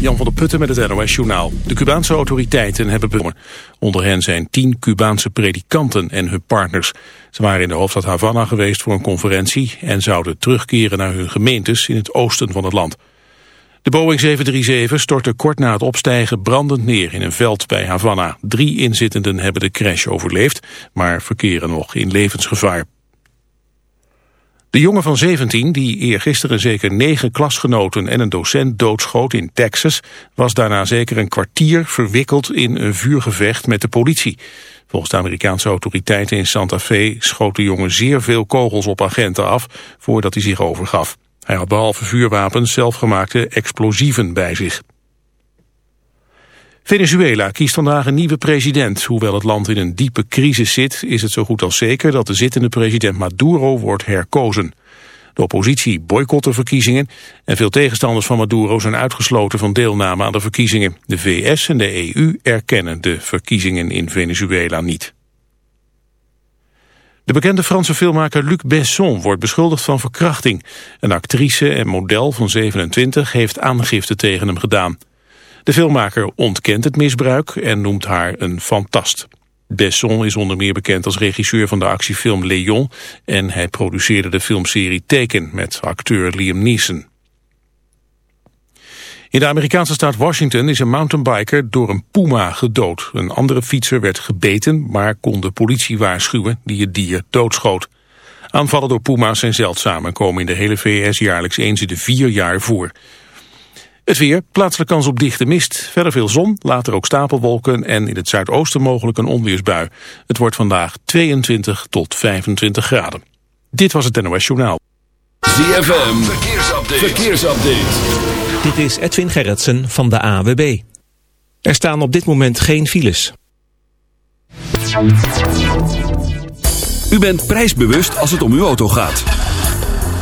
Jan van der Putten met het NOS-journaal. De Cubaanse autoriteiten hebben begonnen. Onder hen zijn tien Cubaanse predikanten en hun partners. Ze waren in de hoofdstad Havana geweest voor een conferentie... en zouden terugkeren naar hun gemeentes in het oosten van het land. De Boeing 737 stortte kort na het opstijgen brandend neer in een veld bij Havana. Drie inzittenden hebben de crash overleefd, maar verkeren nog in levensgevaar. De jongen van 17, die eergisteren zeker negen klasgenoten en een docent doodschoot in Texas, was daarna zeker een kwartier verwikkeld in een vuurgevecht met de politie. Volgens de Amerikaanse autoriteiten in Santa Fe schoot de jongen zeer veel kogels op agenten af voordat hij zich overgaf. Hij had behalve vuurwapens zelfgemaakte explosieven bij zich. Venezuela kiest vandaag een nieuwe president. Hoewel het land in een diepe crisis zit, is het zo goed als zeker dat de zittende president Maduro wordt herkozen. De oppositie boycott de verkiezingen en veel tegenstanders van Maduro zijn uitgesloten van deelname aan de verkiezingen. De VS en de EU erkennen de verkiezingen in Venezuela niet. De bekende Franse filmmaker Luc Besson wordt beschuldigd van verkrachting. Een actrice en model van 27 heeft aangifte tegen hem gedaan. De filmmaker ontkent het misbruik en noemt haar een fantast. Besson is onder meer bekend als regisseur van de actiefilm Léon... en hij produceerde de filmserie Teken met acteur Liam Neeson. In de Amerikaanse staat Washington is een mountainbiker door een puma gedood. Een andere fietser werd gebeten, maar kon de politie waarschuwen die het dier doodschoot. Aanvallen door puma's zijn zeldzaam en komen in de hele VS jaarlijks eens in de vier jaar voor. Het weer, plaatselijk kans op dichte mist, verder veel zon, later ook stapelwolken en in het zuidoosten mogelijk een onweersbui. Het wordt vandaag 22 tot 25 graden. Dit was het NOS Journaal. ZFM, verkeersupdate. verkeersupdate. Dit is Edwin Gerritsen van de AWB. Er staan op dit moment geen files. U bent prijsbewust als het om uw auto gaat.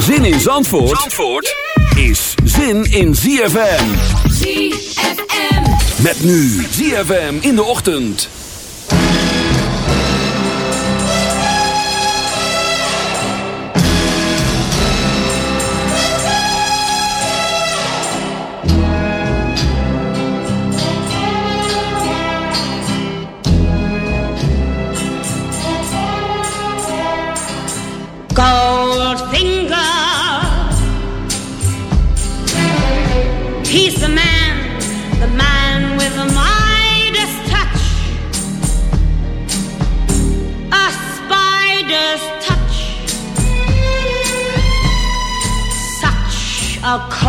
Zin in Zandvoort, Zandvoort is zin in ZFM. ZFM. Met nu ZFM in de ochtend. Goldfinger. I'll call.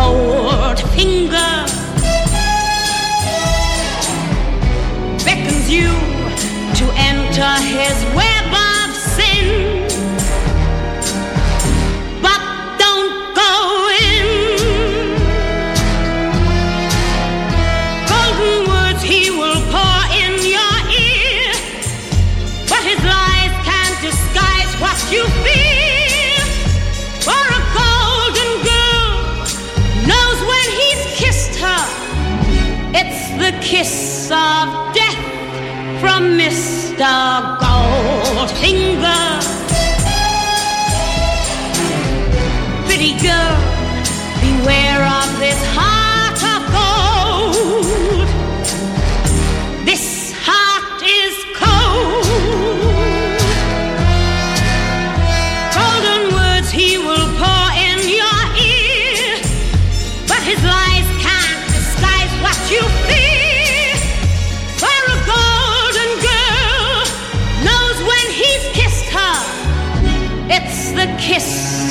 Mr. Goldfinger.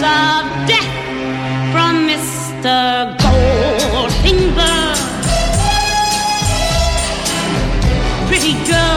of death from Mr. Goldfinger. Pretty girl.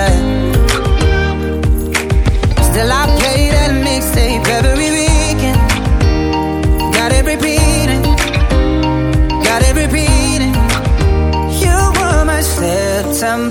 some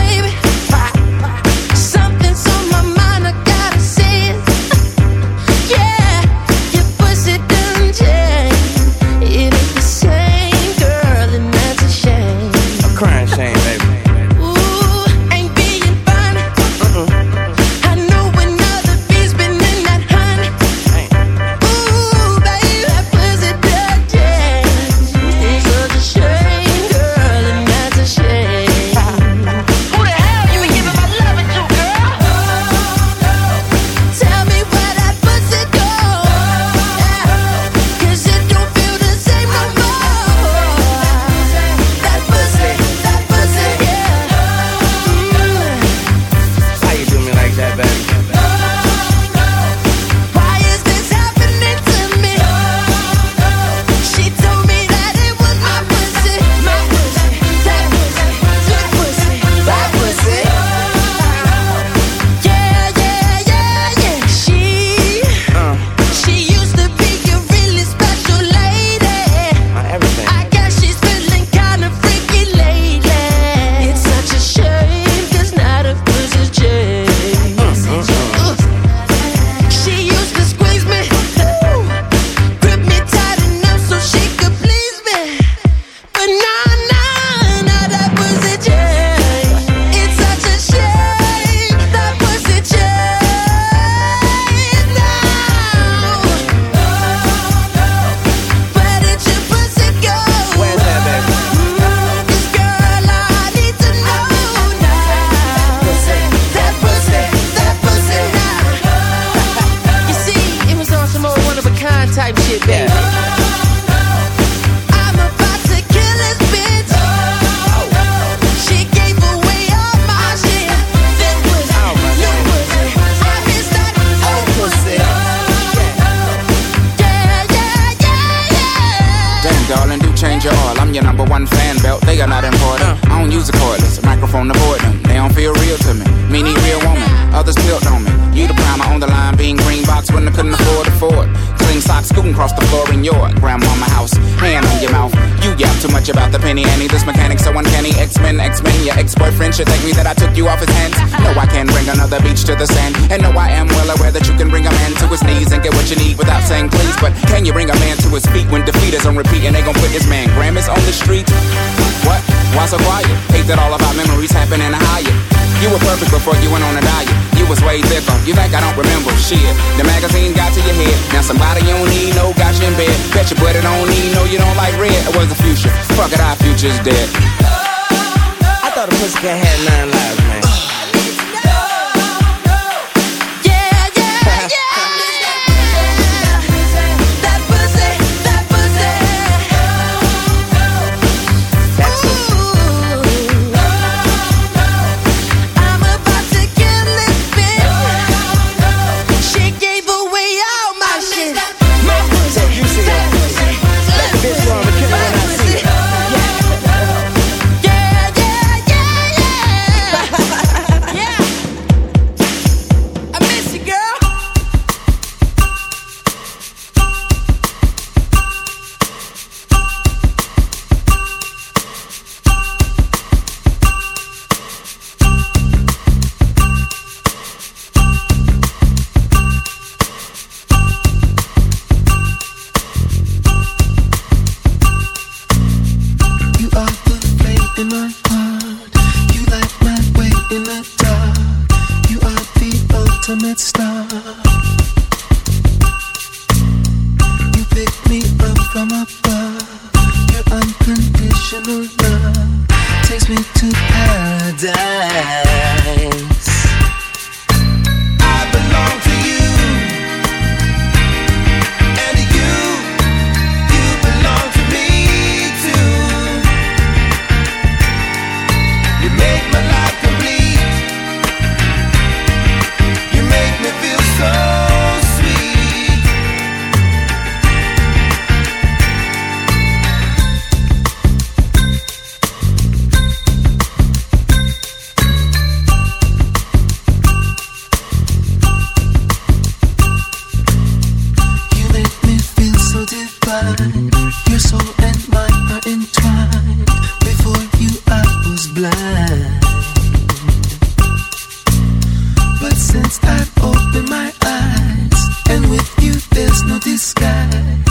disguise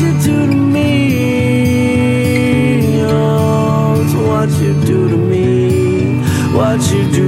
You do to me. Oh, it's what you do to me. What you do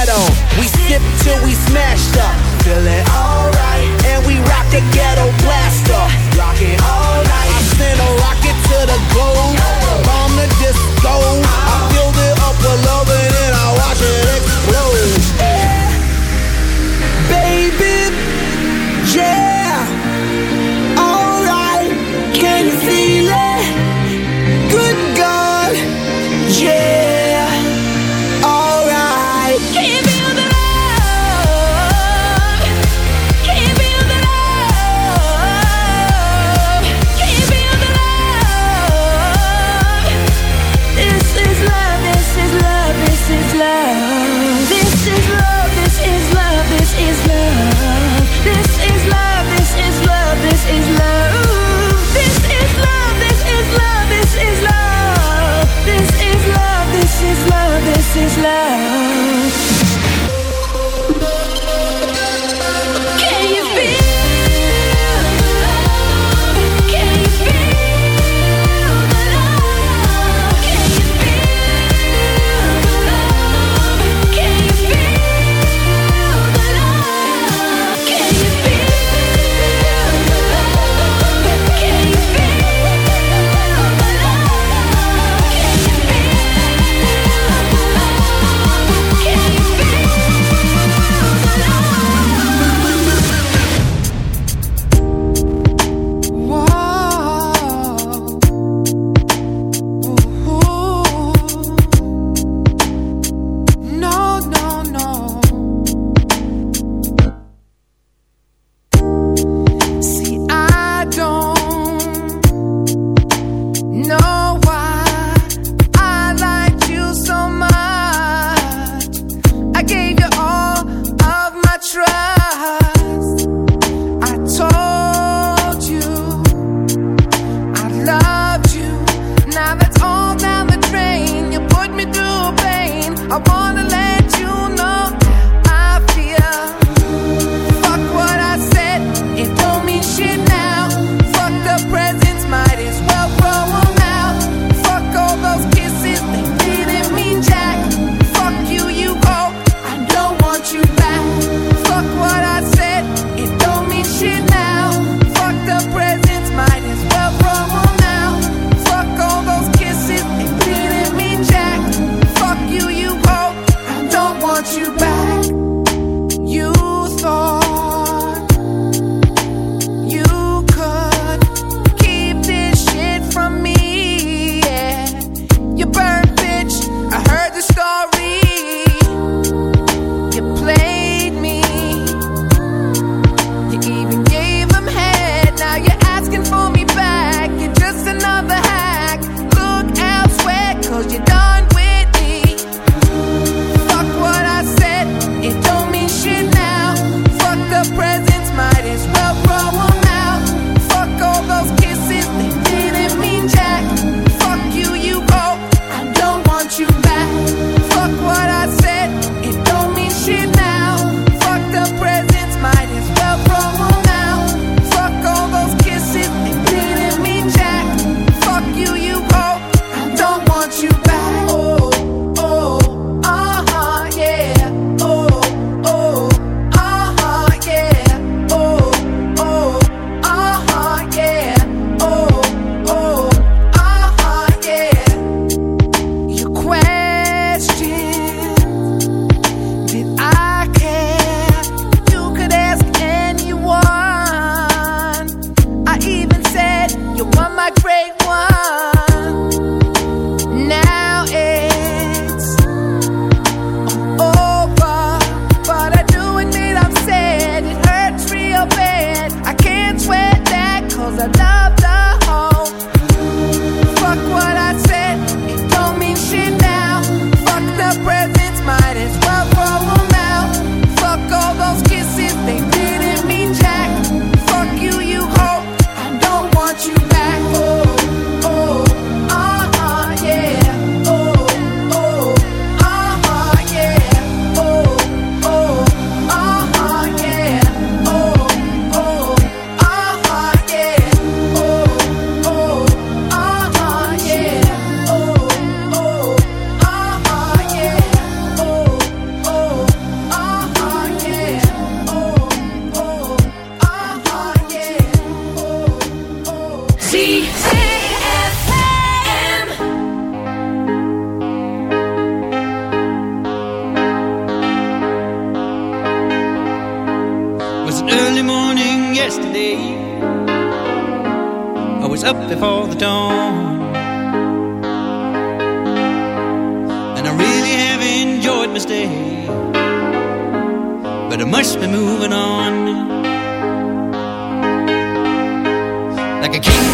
ghetto. We skip till we smashed up. Feeling alright. And we rock the ghetto blaster. Rock it all night. I send a rocket to the globe. Bomb the disco. I filled it up with love.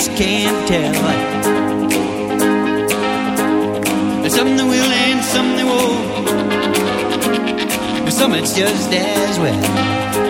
just can't tell. Some they will and some they won't. Some it's just as well.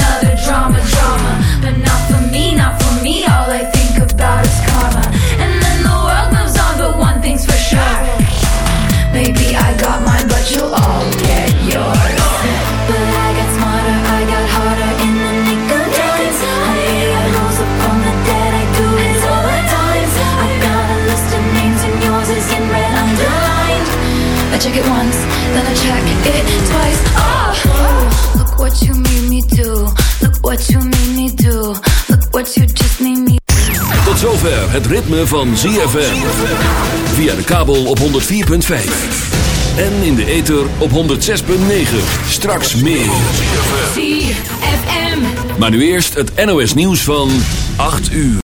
check it once, then I check it twice. Oh, look what you made me do. Look what you made me do. Look what you just made me Tot zover het ritme van ZFM. Via de kabel op 104.5. En in de ether op 106.9. Straks meer. ZFM. Maar nu eerst het NOS nieuws van 8 uur.